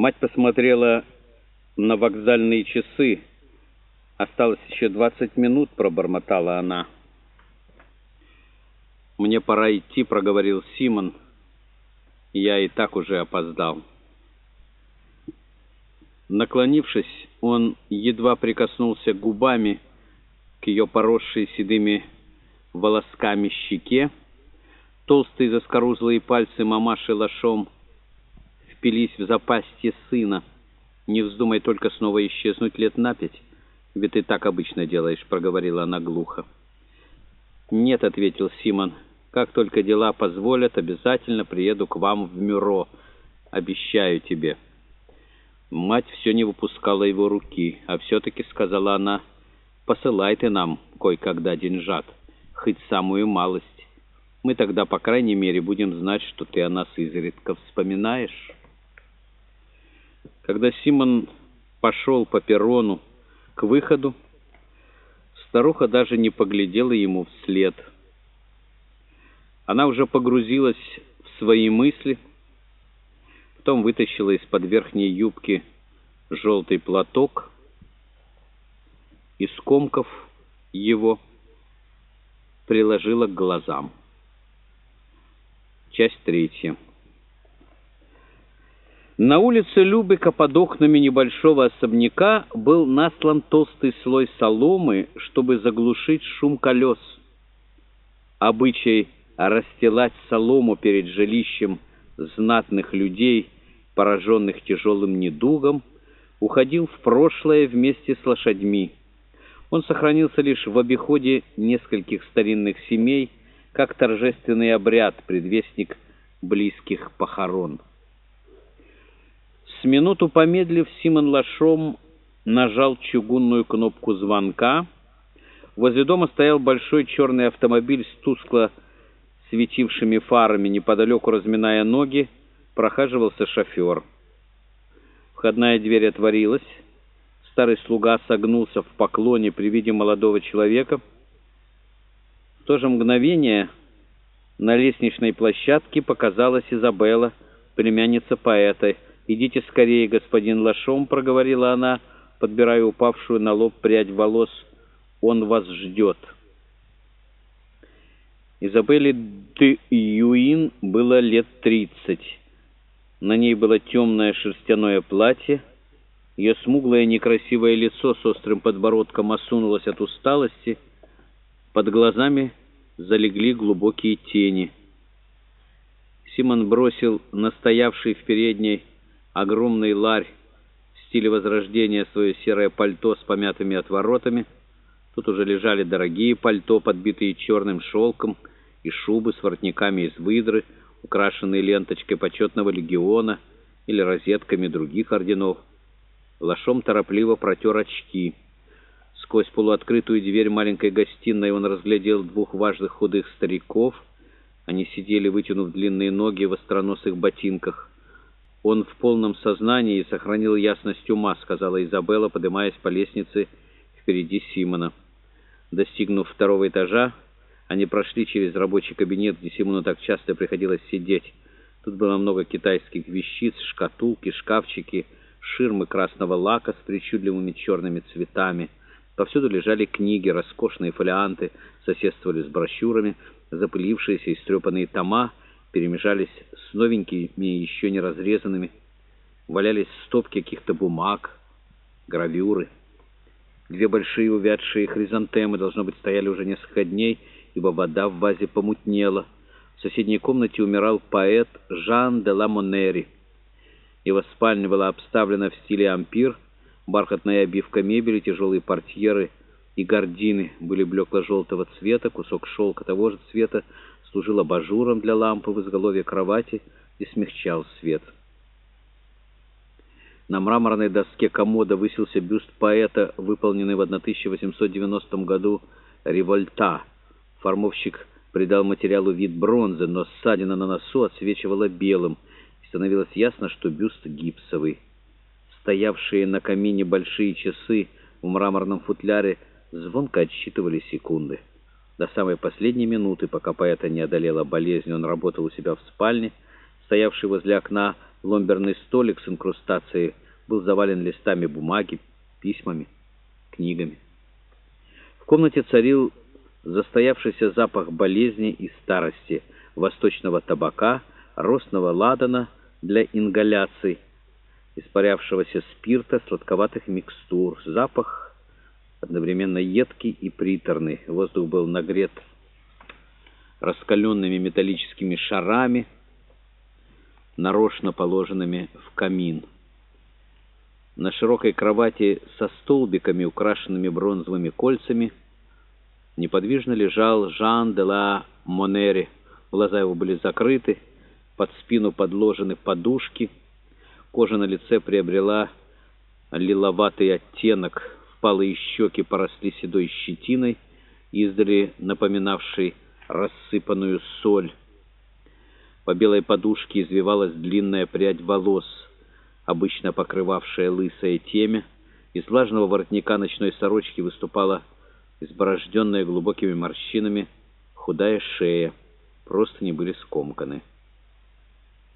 Мать посмотрела на вокзальные часы. «Осталось еще двадцать минут», — пробормотала она. «Мне пора идти», — проговорил Симон. «Я и так уже опоздал». Наклонившись, он едва прикоснулся губами к ее поросшей седыми волосками щеке. Толстые заскорузлые пальцы мамаши лошом впились в запастье сына. «Не вздумай только снова исчезнуть лет на пять, ведь ты так обычно делаешь», — проговорила она глухо. «Нет», — ответил Симон, — «как только дела позволят, обязательно приеду к вам в Мюро. Обещаю тебе». Мать все не выпускала его руки, а все-таки сказала она, «Посылай ты нам кое-когда деньжат, хоть самую малость. Мы тогда, по крайней мере, будем знать, что ты о нас изредка вспоминаешь». Когда Симон пошел по перрону к выходу, старуха даже не поглядела ему вслед. Она уже погрузилась в свои мысли, Потом вытащила из-под верхней юбки желтый платок и, скомков его, приложила к глазам. Часть третья. На улице Любека под окнами небольшого особняка был наслан толстый слой соломы, чтобы заглушить шум колес. Обычай расстилать солому перед жилищем – знатных людей, пораженных тяжелым недугом, уходил в прошлое вместе с лошадьми. Он сохранился лишь в обиходе нескольких старинных семей, как торжественный обряд, предвестник близких похорон. С минуту помедлив, Симон Лашом нажал чугунную кнопку звонка. Возле дома стоял большой черный автомобиль с тускло светившими фарами, неподалеку разминая ноги, прохаживался шофер. Входная дверь отворилась. Старый слуга согнулся в поклоне при виде молодого человека. В то же мгновение на лестничной площадке показалась Изабелла, племянница поэта. «Идите скорее, господин Лашом», — проговорила она, подбирая упавшую на лоб прядь волос. «Он вас ждет». Изабелле де Юин было лет тридцать. На ней было темное шерстяное платье. Ее смуглое некрасивое лицо с острым подбородком осунулось от усталости. Под глазами залегли глубокие тени. Симон бросил настоявший в передней огромный ларь в стиле Возрождения свое серое пальто с помятыми отворотами. Тут уже лежали дорогие пальто, подбитые черным шелком, и шубы с воротниками из выдры, украшенные ленточкой почетного легиона или розетками других орденов. Лошом торопливо протер очки. Сквозь полуоткрытую дверь маленькой гостиной он разглядел двух важных худых стариков. Они сидели, вытянув длинные ноги в остроносых ботинках. «Он в полном сознании и сохранил ясность ума», — сказала Изабелла, поднимаясь по лестнице впереди Симона. Достигнув второго этажа, они прошли через рабочий кабинет, где Симону так часто приходилось сидеть. Тут было много китайских вещиц, шкатулки, шкафчики, ширмы красного лака с причудливыми черными цветами. Повсюду лежали книги, роскошные фолианты, соседствовали с брошюрами, запылившиеся и стрепанные тома перемежались с новенькими, еще не разрезанными. Валялись стопки каких-то бумаг, гравюры. Две большие увядшие хризантемы, должно быть, стояли уже несколько дней, ибо вода в вазе помутнела. В соседней комнате умирал поэт Жан де ла Монери. Его спальня была обставлена в стиле ампир, бархатная обивка мебели, тяжелые портьеры и гардины были блекло-желтого цвета, кусок шелка того же цвета служил абажуром для лампы в изголовье кровати и смягчал свет. На мраморной доске комода высился бюст поэта, выполненный в 1890 году «Револьта», Формовщик придал материалу вид бронзы, но ссадина на носу отсвечивала белым, и становилось ясно, что бюст гипсовый. Стоявшие на камине большие часы в мраморном футляре звонко отсчитывали секунды. До самой последней минуты, пока поэта не одолела болезнь, он работал у себя в спальне, стоявший возле окна Ломберный столик с инкрустацией был завален листами бумаги, письмами, книгами. В комнате царил застоявшийся запах болезни и старости, восточного табака, росного ладана для ингаляций, испарявшегося спирта, сладковатых микстур. Запах одновременно едкий и приторный. Воздух был нагрет раскаленными металлическими шарами, нарочно положенными в камин. На широкой кровати со столбиками, украшенными бронзовыми кольцами, неподвижно лежал Жан де ла Монери. Глаза его были закрыты, под спину подложены подушки, кожа на лице приобрела лиловатый оттенок, впалые щеки поросли седой щетиной, издали напоминавшей рассыпанную соль. По белой подушке извивалась длинная прядь волос, обычно покрывавшая лысое темя. Из влажного воротника ночной сорочки выступала изборожденная глубокими морщинами худая шея. Просто не были скомканы.